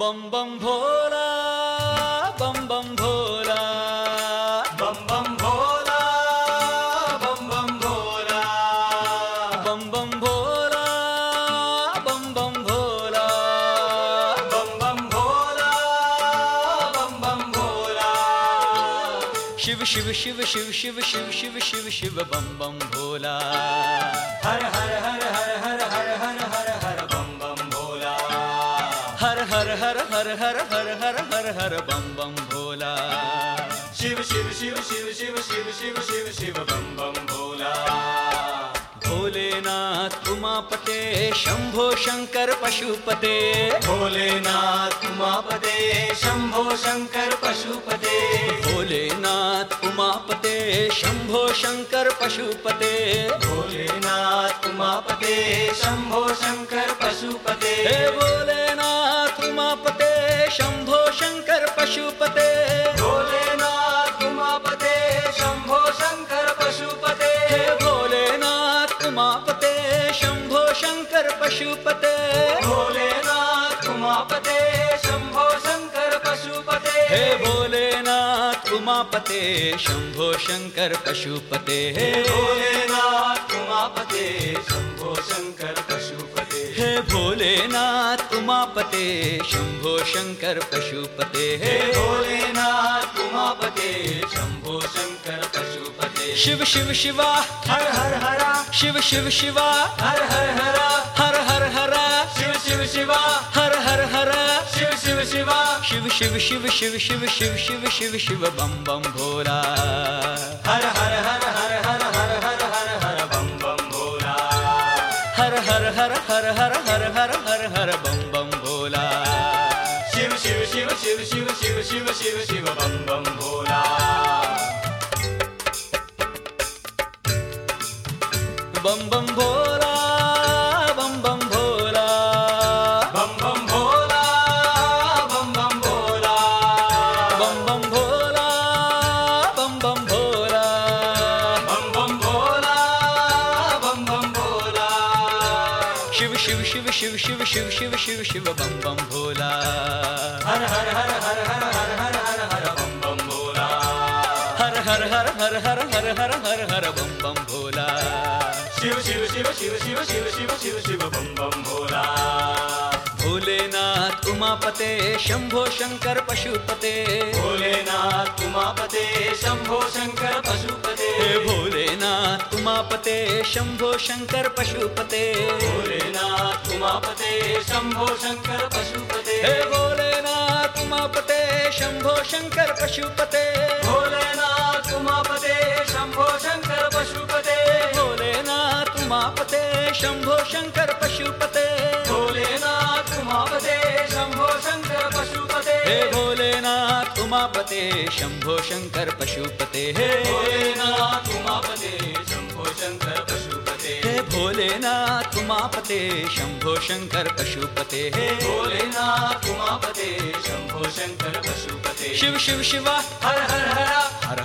बम बम भोला बम बम भोला। बम बम भोला बम बम भोला। बम बम भोला बम बम भोला। बम बम भोला बम बम भोला। शिव शिव शिव शिव शिव शिव शिव शिव शिव बम बम भोला। हर हर हर हर हर बम बम भोला। शिव शिव शिव शिव शिव शिव शिव शिव शिव बम बम भोला। भोलेनाथ उमापते शंभो शंकर पशुपते। भोलेनाथ उमापते शंभो शंकर पशुपते। भोलेनाथ उमापते शंभो शंकर पशुपते। भोलेनाथ उमापते शंभो शंकर पशुपते। भोलेनाथ उमापते शंभो उमापते शंभो शंकर पशुपते। भोलेनाथ उमापते शंभो शंकर पशुपते। हे भोलेनाथ उमापते शंभो शंकर पशुपते। हे भोलेनाथ उमापते शंभो शंकर पशुपते। हे भोलेनाथ उमापते शंभो शंकर पशुपते। हे भोलेनाथ उमापते शंभो शंकर पशुपते। शिव शिव शिवा हर हर हरा शिव शिव शिवा हर हर हरा हर हर हरा शिव शिव शिवा हर हर हरा शिव शिव शिवा शिव शिव शिव शिव शिव शिव शिव शिव शिव बम बम भोला हर हर हर हर हर हर हर हर हर बम बम भोला हर हर हर हर हर हर हर हर हर बम बम भोला शिव शिव शिव शिव शिव शिव शिव शिव शिव बम बम भोला बम बम भोला बम बम भोला बम बम भोला बम बम भोला बम बम भोला बम बम भोला बम बम भोला बम बम भोला शिव शिव शिव शिव शिव शिव शिव शिव शिव बम बम भोला हर हर हर हर हर हर हर हर हर बम बम भोला हर हर हर हर हर हर हर हर हर बम बम भोला शिव शिव शिव शिव शिव शिव शिव शिव शिव बम बम भोला। भोलेनाथ उमापते शंभो शंकर पशुपते। भोलेनाथ उमापते शंभो शंकर पशुपते। भोलेनाथ उमापते शंभो शंकर पशुपते। भोलेनाथ उमापते शंभो शंकर पशुपते। भोलेनाथ उमापते शंभो शंकर पशुपते। उमापते शंभो शंकर पशुपते। भोलेनाथ उमापते शंभो शंकर पशुपते। हे भोलेनाथ उमापते शंभो शंकर पशुपते। हे भोलेनाथ उमापते शंभो शंकर पशुपते। हे भोलेनाथ उमापते शंभो शंकर पशुपते। हे भोलेनाथ उमापते शंभो शंकर पशुपते। शिव शिव शिवा हर हर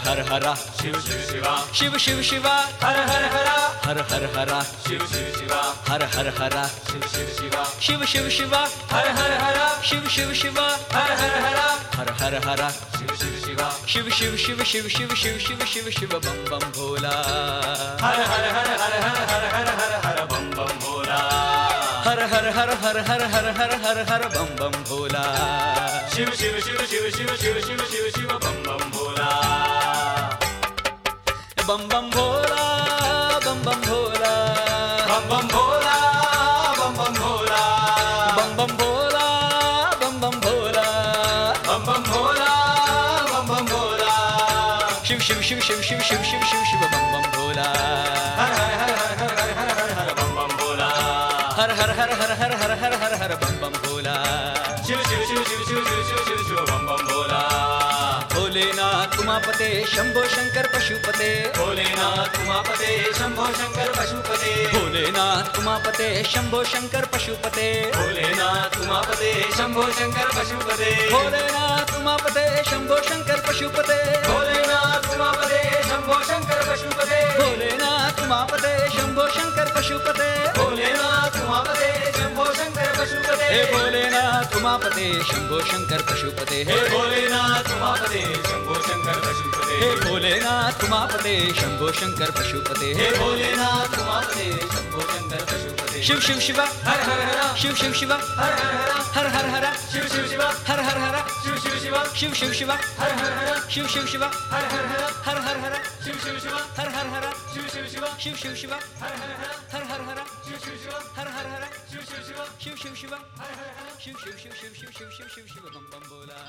हरा हर शिव शिव शिवा शिव शिव शिवा हर हर हरा हर हर हरा शिव शिव शिवा हर हर हरा शिव शिव शिवा शिव शिव शिवा हर हर हरा शिव शिव शिवा हर हर हरा हर हर हरा शिव शिव शिवा शिव शिव शिव शिव शिव शिव शिव शिव शिव बम बम भोला हर हर हर हर हर हर हर हर हर बम बम भोला हर हर हर हर हर हर हर हर हर बम बम भोला शिव शिव शिव शिव शिव शिव शिव शिव शिव बम बम भोला बम बम भोला बम बम भोला बम बम भोला बम बम भोला बम बम भोला बम बम भोला बम बम भोला बम बम भोला शिव शिव शिव शिव शिव शिव शिव शिव शिव बम बम भोला हर हर हर हर हर हर हर हर हर बम बम भोला हर हर हर हर हर हर हर हर हर बम बम भोला शिव शिव शिव शिव शिव शिव शिव शिव शिव बम बम भोला भोलेनाथ उमापते शंभो शंकर पशुपते। भोलेनाथ उमापते शंभो शंकर पशुपते। भोलेनाथ उमापते शंभो शंकर पशुपते। भोलेनाथ उमापते शंभो शंकर पशुपते। भोलेनाथ उमापते शंभो शंकर पशुपते। भोलेनाथ उमापते शंभो शंकर पशुपते। भोलेनाथ उमापते शंभो शंकर पशुपते। भोलेनाथ उमापते शंभो शंकर पशुपते। भोलेनाथ उमापते शंभो शंकर पशुपते हे भोलेनाथ उमापते शंभो शंकर पशुपते हे भोलेनाथ उमापते शंभो शंकर पशुपते हे भोलेनाथ उमापते शंभो शंकर पशुपते शिव शिव शिवा हर हर हर शिव शिव शिवा हर हर हर हर हर हर शिव शिव शिवा हर हर हर शिव शिव शिव शिव शिव शिव हर हर हर शिव शिव शिव हर हर हर हर हर हर शिव शिव शिव हर हर हर शिव शिव शिव शिव शिव शिव हर हर हर हर हर हर शिव शिव शिव हर शिव शिवा शिव शिव शिवा हर हर हर शिव शिव शिव शिव शिव शिव शिव शिव शिव बम बम बोला